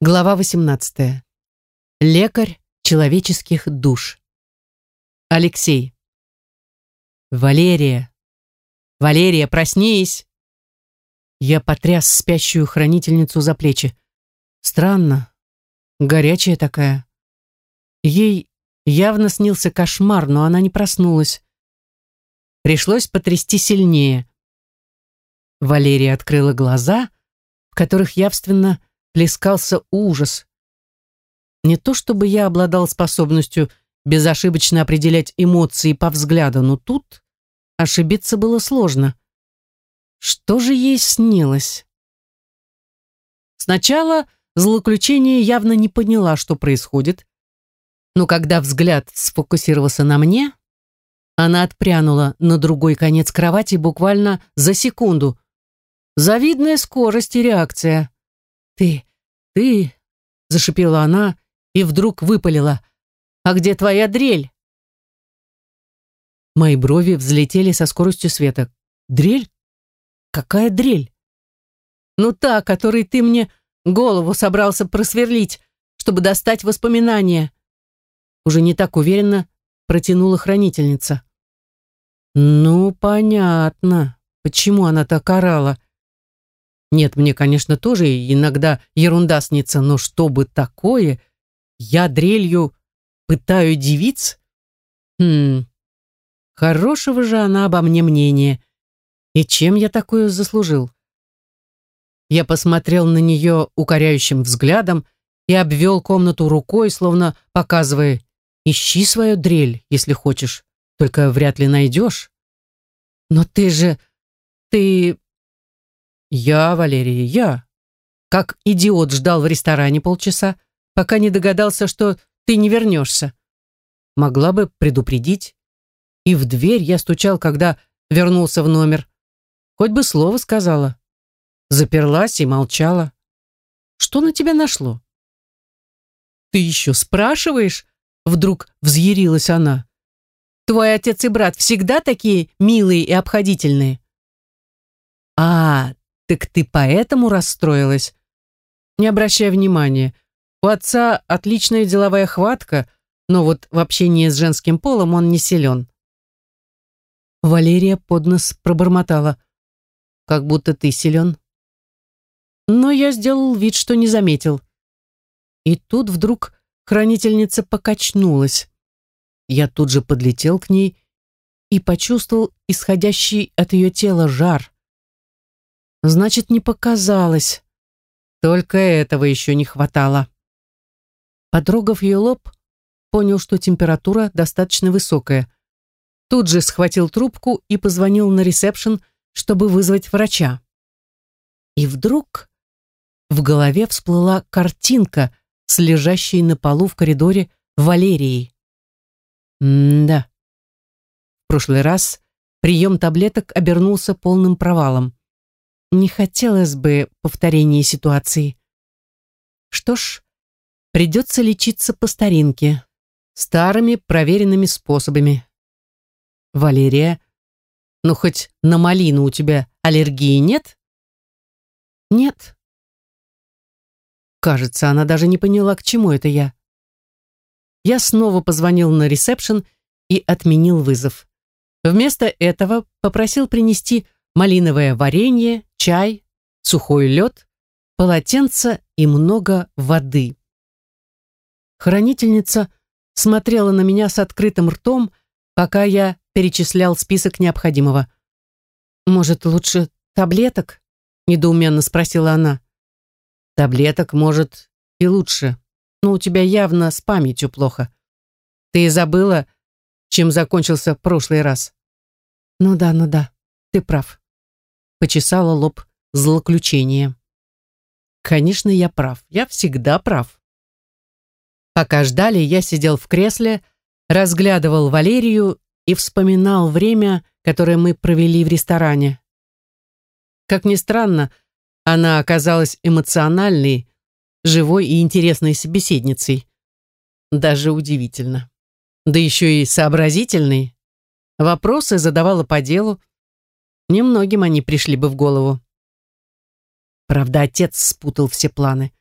Глава 18. Лекарь человеческих душ. Алексей. Валерия. Валерия, проснись. Я потряс спящую хранительницу за плечи. Странно. Горячая такая. Ей явно снился кошмар, но она не проснулась. Пришлось потрясти сильнее. Валерия открыла глаза, в которых явственно плескался ужас. Не то чтобы я обладал способностью безошибочно определять эмоции по взгляду, но тут ошибиться было сложно. Что же ей снилось? Сначала злоключение явно не поняла, что происходит, но когда взгляд сфокусировался на мне, она отпрянула на другой конец кровати буквально за секунду. Завидная скорость и реакция. «Ты, ты...» — зашипела она и вдруг выпалила. «А где твоя дрель?» Мои брови взлетели со скоростью света. «Дрель? Какая дрель?» «Ну та, которой ты мне голову собрался просверлить, чтобы достать воспоминания». Уже не так уверенно протянула хранительница. «Ну, понятно, почему она так орала. Нет, мне, конечно, тоже иногда ерунда снится, но чтобы такое, я дрелью пытаю девиц? Хм, хорошего же она обо мне мнения. И чем я такое заслужил? Я посмотрел на нее укоряющим взглядом и обвел комнату рукой, словно показывая, ищи свою дрель, если хочешь, только вряд ли найдешь. Но ты же... ты... Я, Валерия, я. Как идиот ждал в ресторане полчаса, пока не догадался, что ты не вернешься. Могла бы предупредить. И в дверь я стучал, когда вернулся в номер. Хоть бы слово сказала. Заперлась и молчала. Что на тебя нашло? Ты еще спрашиваешь? Вдруг взъярилась она. Твой отец и брат всегда такие милые и обходительные. А, «Так ты поэтому расстроилась?» «Не обращай внимания. У отца отличная деловая хватка, но вот в общении с женским полом он не силен». Валерия под нос пробормотала. «Как будто ты силен». Но я сделал вид, что не заметил. И тут вдруг хранительница покачнулась. Я тут же подлетел к ней и почувствовал исходящий от ее тела жар. Значит, не показалось. Только этого еще не хватало. Подрогав ее лоб, понял, что температура достаточно высокая. Тут же схватил трубку и позвонил на ресепшн, чтобы вызвать врача. И вдруг в голове всплыла картинка с лежащей на полу в коридоре Валерией. М-да. В прошлый раз прием таблеток обернулся полным провалом. Не хотелось бы повторения ситуации. Что ж, придется лечиться по старинке, старыми проверенными способами. Валерия, ну хоть на малину у тебя аллергии нет? Нет. Кажется, она даже не поняла, к чему это я. Я снова позвонил на ресепшн и отменил вызов. Вместо этого попросил принести малиновое варенье, чай, сухой лед, полотенце и много воды. Хранительница смотрела на меня с открытым ртом, пока я перечислял список необходимого. «Может, лучше таблеток?» — недоуменно спросила она. «Таблеток, может, и лучше, но у тебя явно с памятью плохо. Ты забыла, чем закончился прошлый раз?» «Ну да, ну да, ты прав» почесала лоб злоключение. Конечно, я прав. Я всегда прав. Пока ждали, я сидел в кресле, разглядывал Валерию и вспоминал время, которое мы провели в ресторане. Как ни странно, она оказалась эмоциональной, живой и интересной собеседницей. Даже удивительно. Да еще и сообразительной. Вопросы задавала по делу, Немногим они пришли бы в голову. Правда, отец спутал все планы.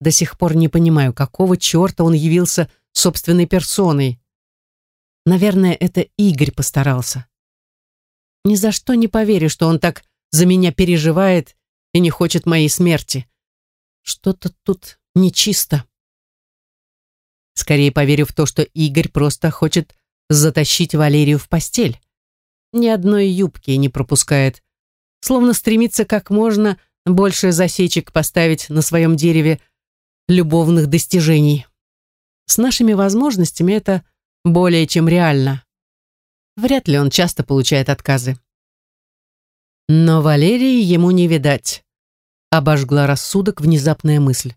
до сих пор не понимаю, какого черта он явился собственной персоной. Наверное, это Игорь постарался. Ни за что не поверю, что он так за меня переживает и не хочет моей смерти. Что-то тут нечисто. Скорее поверю в то, что Игорь просто хочет затащить Валерию в постель. Ни одной юбки не пропускает. Словно стремится как можно больше засечек поставить на своем дереве любовных достижений. С нашими возможностями это более чем реально. Вряд ли он часто получает отказы. Но Валерии ему не видать. Обожгла рассудок внезапная мысль.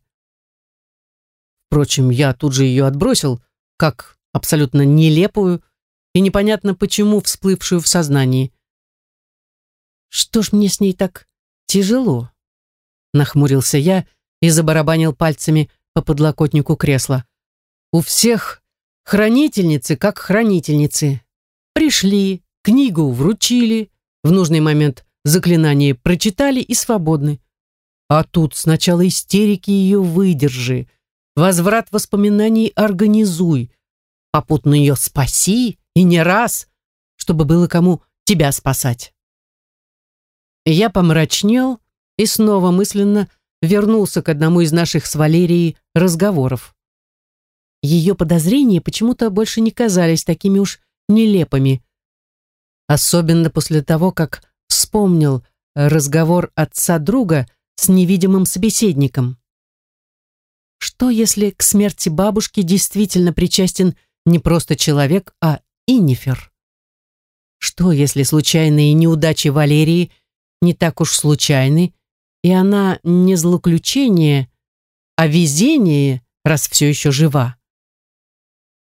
Впрочем, я тут же ее отбросил, как абсолютно нелепую и непонятно почему всплывшую в сознании. Что ж мне с ней так тяжело? Нахмурился я и забарабанил пальцами по подлокотнику кресла. У всех хранительницы как хранительницы. Пришли, книгу вручили, в нужный момент заклинание прочитали и свободны. А тут сначала истерики ее выдержи, возврат воспоминаний организуй, попутно ее спаси и не раз, чтобы было кому тебя спасать. Я помрачнел и снова мысленно вернулся к одному из наших с Валерией разговоров. Ее подозрения почему-то больше не казались такими уж нелепыми. Особенно после того, как вспомнил разговор отца друга с невидимым собеседником. Что, если к смерти бабушки действительно причастен не просто человек, а Иннифер? Что, если случайные неудачи Валерии не так уж случайны, и она не злоключение, а везение, раз все еще жива?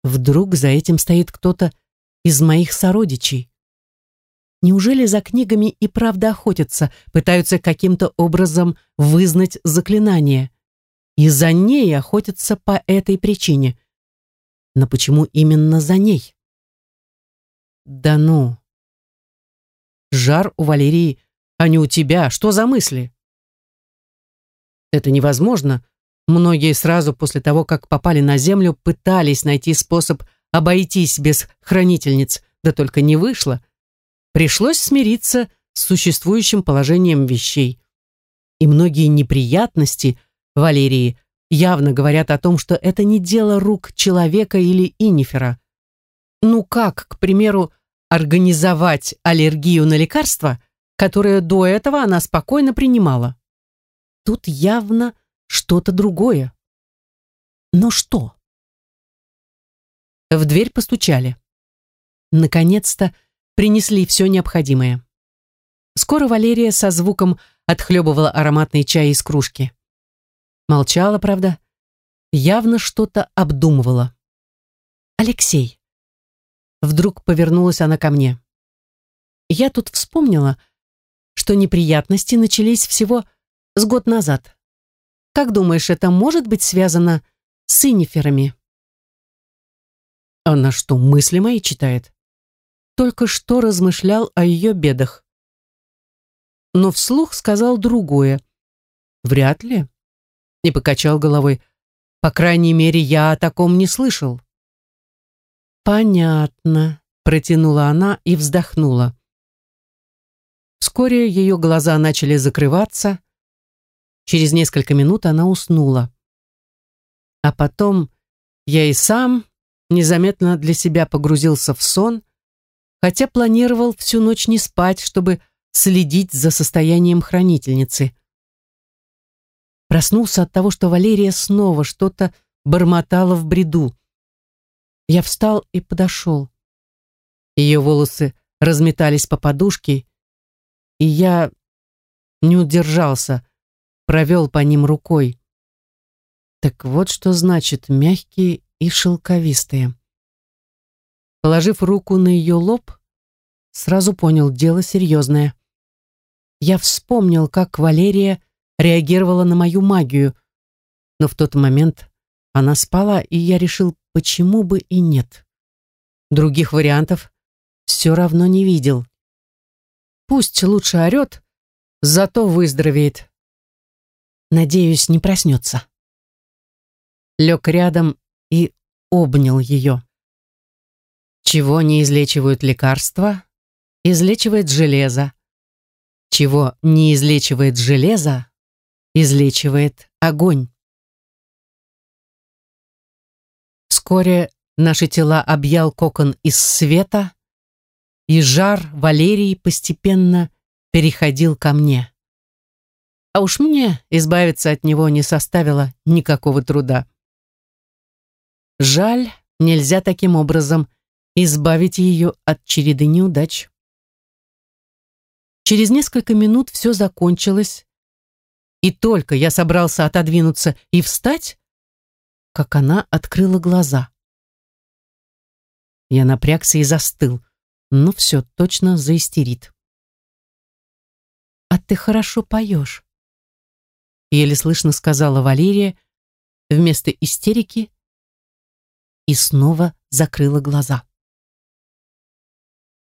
Вдруг за этим стоит кто-то из моих сородичей? Неужели за книгами и правда охотятся, пытаются каким-то образом вызнать заклинание? И за ней охотятся по этой причине. Но почему именно за ней? Да ну. Жар у Валерии, а не у тебя. Что за мысли? Это невозможно. Многие сразу после того, как попали на землю, пытались найти способ обойтись без хранительниц, да только не вышло. Пришлось смириться с существующим положением вещей. И многие неприятности Валерии явно говорят о том, что это не дело рук человека или инифера. Ну как, к примеру, организовать аллергию на лекарства, которое до этого она спокойно принимала? Тут явно что-то другое. Но что? В дверь постучали. Наконец-то принесли все необходимое. Скоро Валерия со звуком отхлебывала ароматный чай из кружки. Молчала, правда, явно что-то обдумывала. «Алексей». Вдруг повернулась она ко мне. Я тут вспомнила, что неприятности начались всего с год назад. Как думаешь, это может быть связано с иниферами? Она что, мысли мои читает? только что размышлял о ее бедах. Но вслух сказал другое. «Вряд ли». И покачал головой. «По крайней мере, я о таком не слышал». «Понятно», — протянула она и вздохнула. Вскоре ее глаза начали закрываться. Через несколько минут она уснула. А потом я и сам незаметно для себя погрузился в сон, хотя планировал всю ночь не спать, чтобы следить за состоянием хранительницы. Проснулся от того, что Валерия снова что-то бормотала в бреду. Я встал и подошел. Ее волосы разметались по подушке, и я не удержался, провел по ним рукой. Так вот что значит мягкие и шелковистые. Положив руку на ее лоб, сразу понял, дело серьезное. Я вспомнил, как Валерия реагировала на мою магию, но в тот момент она спала, и я решил, почему бы и нет. Других вариантов все равно не видел. Пусть лучше орет, зато выздоровеет. Надеюсь, не проснется. лег рядом и обнял ее. Чего не излечивают лекарства, излечивает железо. Чего не излечивает железо, излечивает огонь. Вскоре наши тела объял кокон из света, и жар Валерии постепенно переходил ко мне. А уж мне избавиться от него не составило никакого труда. Жаль, нельзя таким образом избавить ее от череды неудач. Через несколько минут все закончилось, и только я собрался отодвинуться и встать, как она открыла глаза. Я напрягся и застыл. Ну все, точно заистерит. «А ты хорошо поешь», — еле слышно сказала Валерия вместо истерики и снова закрыла глаза.